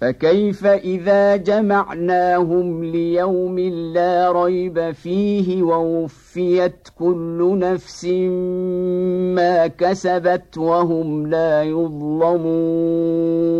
فكيف إذا جمعناهم ليوم لا ريب فيه ووفيت كل نفس ما كسبت وهم لا يظلمون